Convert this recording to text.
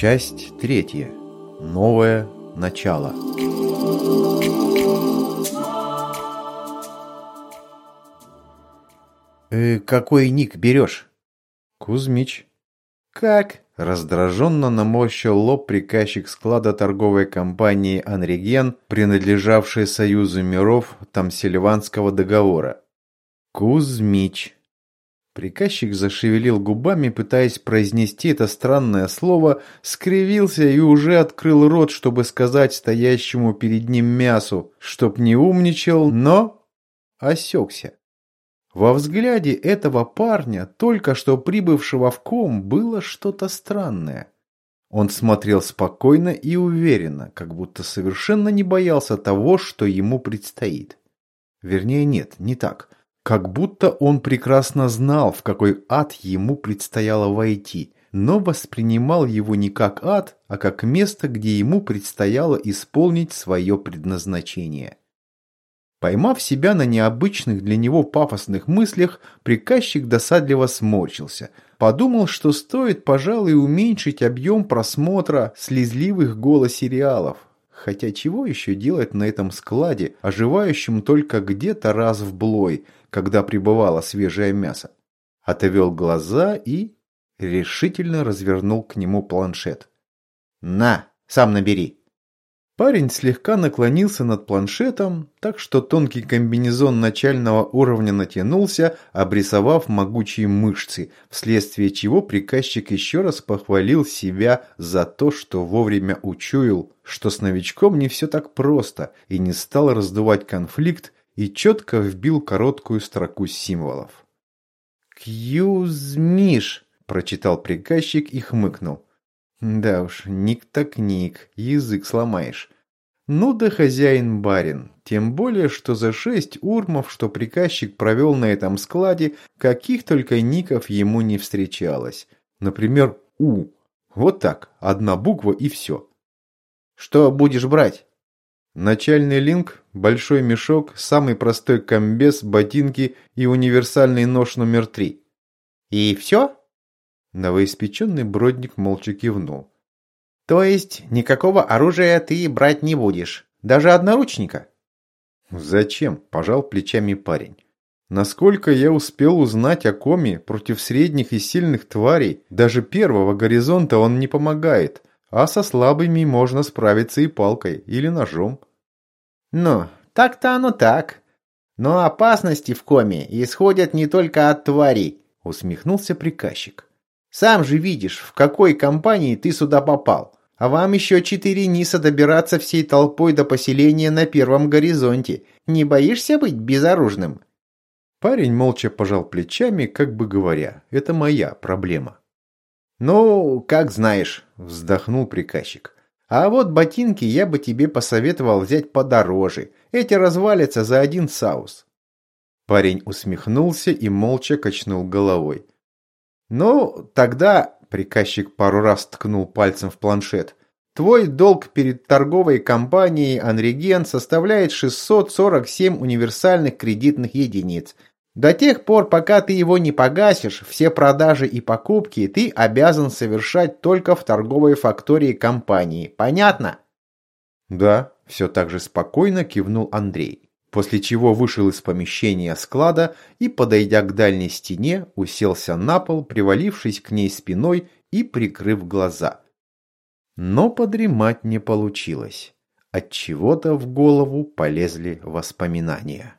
Часть третья. Новое начало. «Э, «Какой ник берешь?» «Кузьмич». «Как?» – раздраженно наморщил лоб приказчик склада торговой компании «Анриген», принадлежавшей Союзу миров Тамсильванского договора. «Кузьмич». Приказчик зашевелил губами, пытаясь произнести это странное слово, скривился и уже открыл рот, чтобы сказать стоящему перед ним мясу, чтоб не умничал, но осекся. Во взгляде этого парня, только что прибывшего в ком, было что-то странное. Он смотрел спокойно и уверенно, как будто совершенно не боялся того, что ему предстоит. Вернее, нет, не так. Как будто он прекрасно знал, в какой ад ему предстояло войти, но воспринимал его не как ад, а как место, где ему предстояло исполнить свое предназначение. Поймав себя на необычных для него пафосных мыслях, приказчик досадливо сморщился. Подумал, что стоит, пожалуй, уменьшить объем просмотра слезливых голосериалов. Хотя чего еще делать на этом складе, оживающем только где-то раз в блой – когда прибывало свежее мясо. Отовел глаза и решительно развернул к нему планшет. «На, сам набери!» Парень слегка наклонился над планшетом, так что тонкий комбинезон начального уровня натянулся, обрисовав могучие мышцы, вследствие чего приказчик еще раз похвалил себя за то, что вовремя учуял, что с новичком не все так просто, и не стал раздувать конфликт, и четко вбил короткую строку символов. «Кьюзмиш», – прочитал приказчик и хмыкнул. «Да уж, ник так ник, язык сломаешь». Ну да хозяин-барин, тем более, что за шесть урмов, что приказчик провел на этом складе, каких только ников ему не встречалось. Например, У. Вот так, одна буква и все. «Что будешь брать?» Начальный линк, большой мешок, самый простой комбез, ботинки и универсальный нож номер три. И все? Новоиспеченный бродник молча кивнул. То есть никакого оружия ты брать не будешь? Даже одноручника? Зачем? Пожал плечами парень. Насколько я успел узнать о коме против средних и сильных тварей, даже первого горизонта он не помогает, а со слабыми можно справиться и палкой или ножом. Ну, так-то оно так. Но опасности в коме исходят не только от тварей, усмехнулся приказчик. Сам же видишь, в какой компании ты сюда попал. А вам еще четыре ниса добираться всей толпой до поселения на первом горизонте. Не боишься быть безоружным?» Парень молча пожал плечами, как бы говоря, это моя проблема. «Ну, как знаешь», – вздохнул приказчик. А вот ботинки я бы тебе посоветовал взять подороже. Эти развалятся за один саус. Парень усмехнулся и молча качнул головой. Ну, тогда, приказчик пару раз ткнул пальцем в планшет, твой долг перед торговой компанией Анриген составляет 647 универсальных кредитных единиц – до тех пор, пока ты его не погасишь, все продажи и покупки ты обязан совершать только в торговой фактории компании. Понятно? Да, все так же спокойно кивнул Андрей. После чего вышел из помещения склада и, подойдя к дальней стене, уселся на пол, привалившись к ней спиной и прикрыв глаза. Но подремать не получилось. От чего-то в голову полезли воспоминания.